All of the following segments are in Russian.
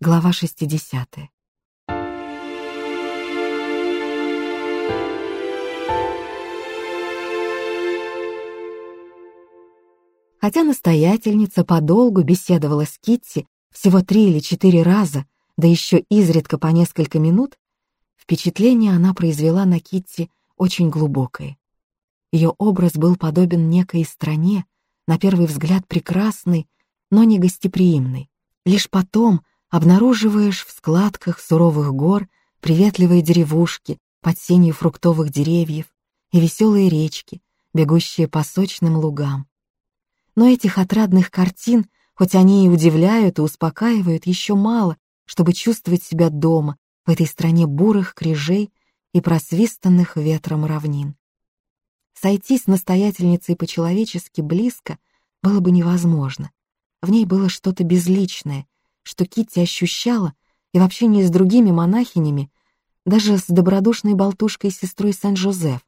Глава 60. Хотя настоятельница подолгу беседовала с Китти всего три или четыре раза, да еще изредка по несколько минут, впечатление она произвела на Китти очень глубокое. Ее образ был подобен некой стране, на первый взгляд прекрасной, но не гостеприимной. Лишь потом обнаруживаешь в складках суровых гор приветливые деревушки под сенью фруктовых деревьев и веселые речки, бегущие по сочным лугам. Но этих отрадных картин, хоть они и удивляют и успокаивают, еще мало, чтобы чувствовать себя дома в этой стране бурых крижей и просвистанных ветром равнин. Сойти с настоятельницей по-человечески близко было бы невозможно. В ней было что-то безличное, что Китти ощущала, и вообще не с другими монахинями, даже с добродушной болтушкой сестрой Сен-Жозеф,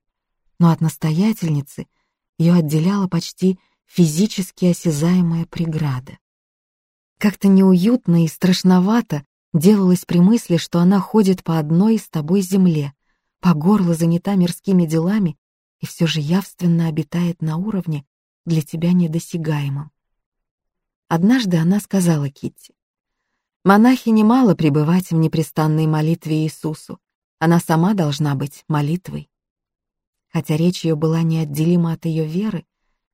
но от настоятельницы ее отделяла почти физически осязаемая преграда. Как-то неуютно и страшновато делалось при мысли, что она ходит по одной с тобой земле, по горло занята мирскими делами и все же явственно обитает на уровне для тебя недосягаемом. Однажды она сказала Китти, Монахи немало пребывать в непрестанной молитве Иисусу. Она сама должна быть молитвой. Хотя речь ее была неотделима от ее веры,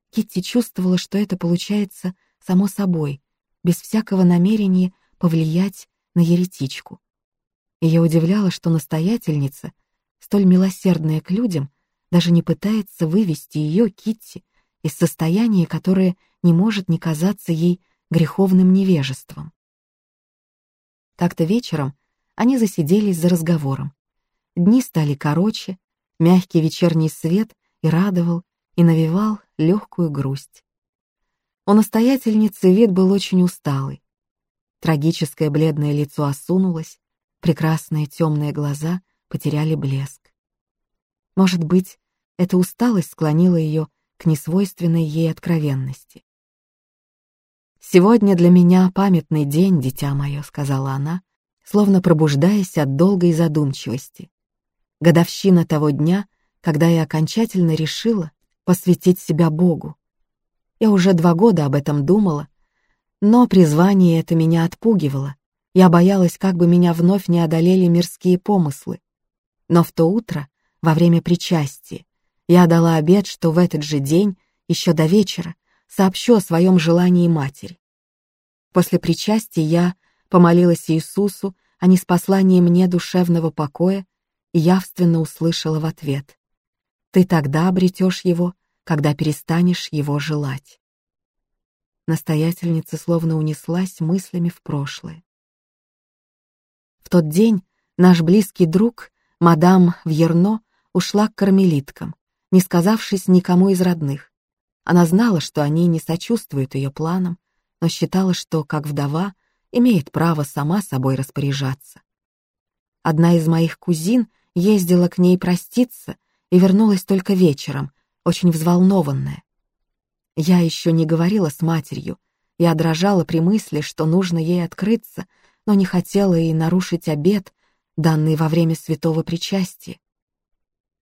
Китти чувствовала, что это получается само собой, без всякого намерения повлиять на еретичку. Ее удивляло, что настоятельница, столь милосердная к людям, даже не пытается вывести ее, Китти, из состояния, которое не может не казаться ей греховным невежеством. Как-то вечером они засиделись за разговором. Дни стали короче, мягкий вечерний свет и радовал, и навевал легкую грусть. У настоятельницы вид был очень усталый. Трагическое бледное лицо осунулось, прекрасные темные глаза потеряли блеск. Может быть, эта усталость склонила ее к несвойственной ей откровенности. «Сегодня для меня памятный день, дитя мое», — сказала она, словно пробуждаясь от долгой задумчивости. Годовщина того дня, когда я окончательно решила посвятить себя Богу. Я уже два года об этом думала, но призвание это меня отпугивало. Я боялась, как бы меня вновь не одолели мирские помыслы. Но в то утро, во время причастия, я дала обет, что в этот же день, еще до вечера, сообщу о своем желании матери. После причастия я помолилась Иисусу о неспослании мне душевного покоя и явственно услышала в ответ «Ты тогда обретешь его, когда перестанешь его желать». Настоятельница словно унеслась мыслями в прошлое. В тот день наш близкий друг, мадам Вьерно, ушла к кармелиткам, не сказавшись никому из родных. Она знала, что они не сочувствуют ее планам, но считала, что, как вдова, имеет право сама собой распоряжаться. Одна из моих кузин ездила к ней проститься и вернулась только вечером, очень взволнованная. Я еще не говорила с матерью, я дрожала при мысли, что нужно ей открыться, но не хотела и нарушить обет, данный во время святого причастия.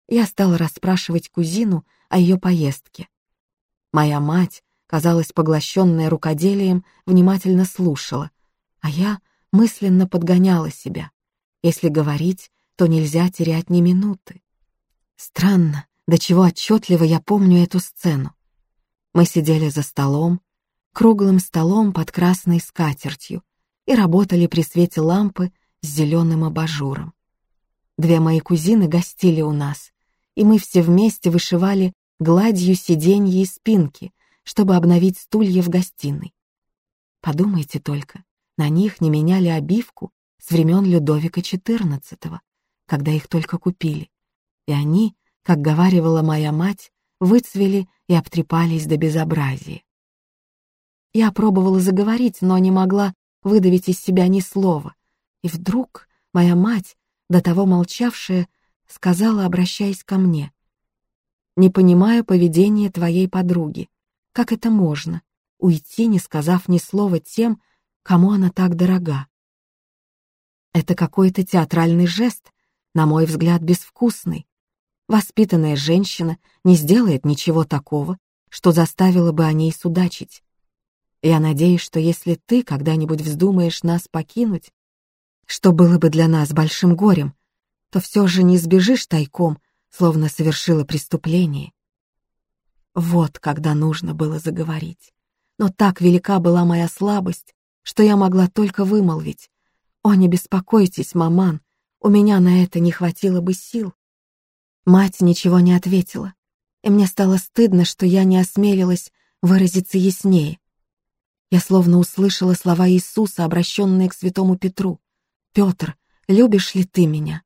Я стала расспрашивать кузину о ее поездке. Моя мать, казалось, поглощенная рукоделием, внимательно слушала, а я мысленно подгоняла себя. Если говорить, то нельзя терять ни минуты. Странно, до чего отчетливо я помню эту сцену. Мы сидели за столом, круглым столом под красной скатертью, и работали при свете лампы с зеленым абажуром. Две мои кузины гостили у нас, и мы все вместе вышивали гладью сиденья и спинки, чтобы обновить стулья в гостиной. Подумайте только, на них не меняли обивку с времен Людовика XIV, когда их только купили. И они, как говаривала моя мать, выцвели и обтрепались до безобразия. Я пробовала заговорить, но не могла выдавить из себя ни слова. И вдруг моя мать, до того молчавшая, сказала, обращаясь ко мне, не понимаю поведения твоей подруги. Как это можно? Уйти, не сказав ни слова тем, кому она так дорога. Это какой-то театральный жест, на мой взгляд, безвкусный. Воспитанная женщина не сделает ничего такого, что заставило бы о ней судачить. Я надеюсь, что если ты когда-нибудь вздумаешь нас покинуть, что было бы для нас большим горем, то все же не сбежишь тайком, словно совершила преступление. Вот когда нужно было заговорить. Но так велика была моя слабость, что я могла только вымолвить. «О, не беспокойтесь, маман, у меня на это не хватило бы сил». Мать ничего не ответила, и мне стало стыдно, что я не осмелилась выразиться яснее. Я словно услышала слова Иисуса, обращенные к святому Петру. «Петр, любишь ли ты меня?»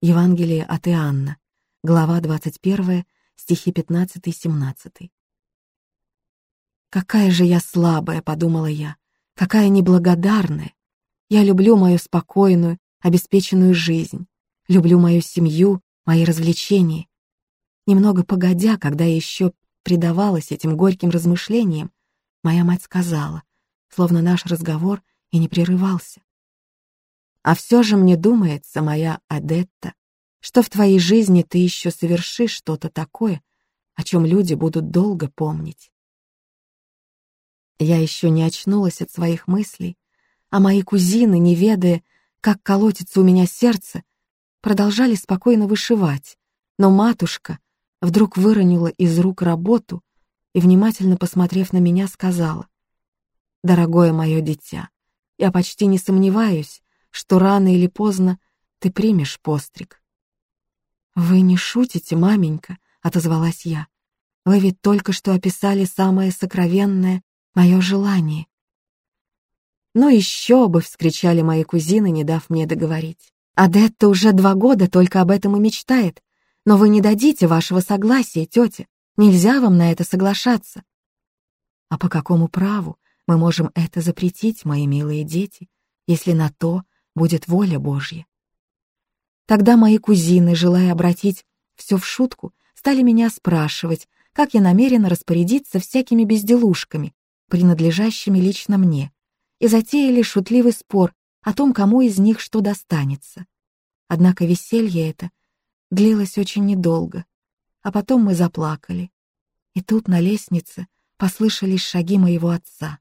Евангелие от Иоанна, глава 21, стихи 15-17. «Какая же я слабая», — подумала я, — «какая неблагодарная. Я люблю мою спокойную, обеспеченную жизнь, люблю мою семью, мои развлечения. Немного погодя, когда я еще предавалась этим горьким размышлениям, моя мать сказала, словно наш разговор и не прерывался. «А все же мне думается, моя Адетта, что в твоей жизни ты еще совершишь что-то такое, о чем люди будут долго помнить. Я еще не очнулась от своих мыслей, а мои кузины, не ведая, как колотится у меня сердце, продолжали спокойно вышивать, но матушка вдруг выронила из рук работу и, внимательно посмотрев на меня, сказала, «Дорогое мое дитя, я почти не сомневаюсь, что рано или поздно ты примешь постриг». «Вы не шутите, маменька», — отозвалась я. «Вы ведь только что описали самое сокровенное мое желание. «Ну еще бы!» — вскричали мои кузины, не дав мне договорить. «Адетта уже два года только об этом и мечтает. Но вы не дадите вашего согласия, тетя. Нельзя вам на это соглашаться». «А по какому праву мы можем это запретить, мои милые дети, если на то будет воля Божья?» Тогда мои кузины, желая обратить все в шутку, стали меня спрашивать, как я намерена распорядиться всякими безделушками, принадлежащими лично мне, и затеяли шутливый спор о том, кому из них что достанется. Однако веселье это длилось очень недолго, а потом мы заплакали. И тут на лестнице послышались шаги моего отца.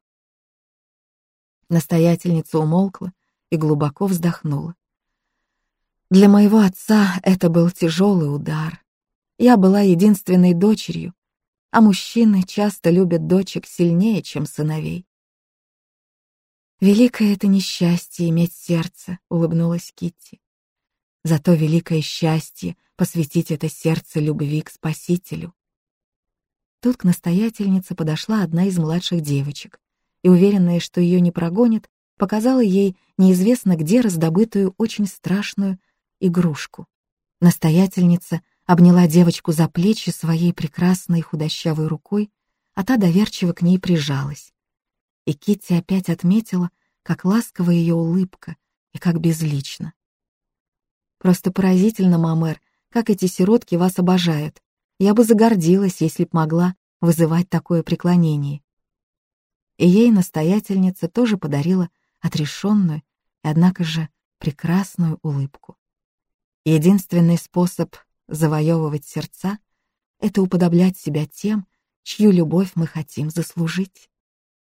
Настоятельница умолкла и глубоко вздохнула. Для моего отца это был тяжелый удар. Я была единственной дочерью, а мужчины часто любят дочек сильнее, чем сыновей. «Великое это несчастье иметь сердце», — улыбнулась Китти. «Зато великое счастье — посвятить это сердце любви к Спасителю». Тут к настоятельнице подошла одна из младших девочек и, уверенная, что ее не прогонят, показала ей неизвестно где раздобытую очень страшную игрушку. Настоятельница обняла девочку за плечи своей прекрасной худощавой рукой, а та доверчиво к ней прижалась. И Китти опять отметила, как ласковая ее улыбка и как безлично. «Просто поразительно, мамер, как эти сиротки вас обожают. Я бы загордилась, если б могла вызывать такое преклонение». И ей настоятельница тоже подарила отрешенную и, однако же, прекрасную улыбку. Единственный способ завоевывать сердца — это уподоблять себя тем, чью любовь мы хотим заслужить.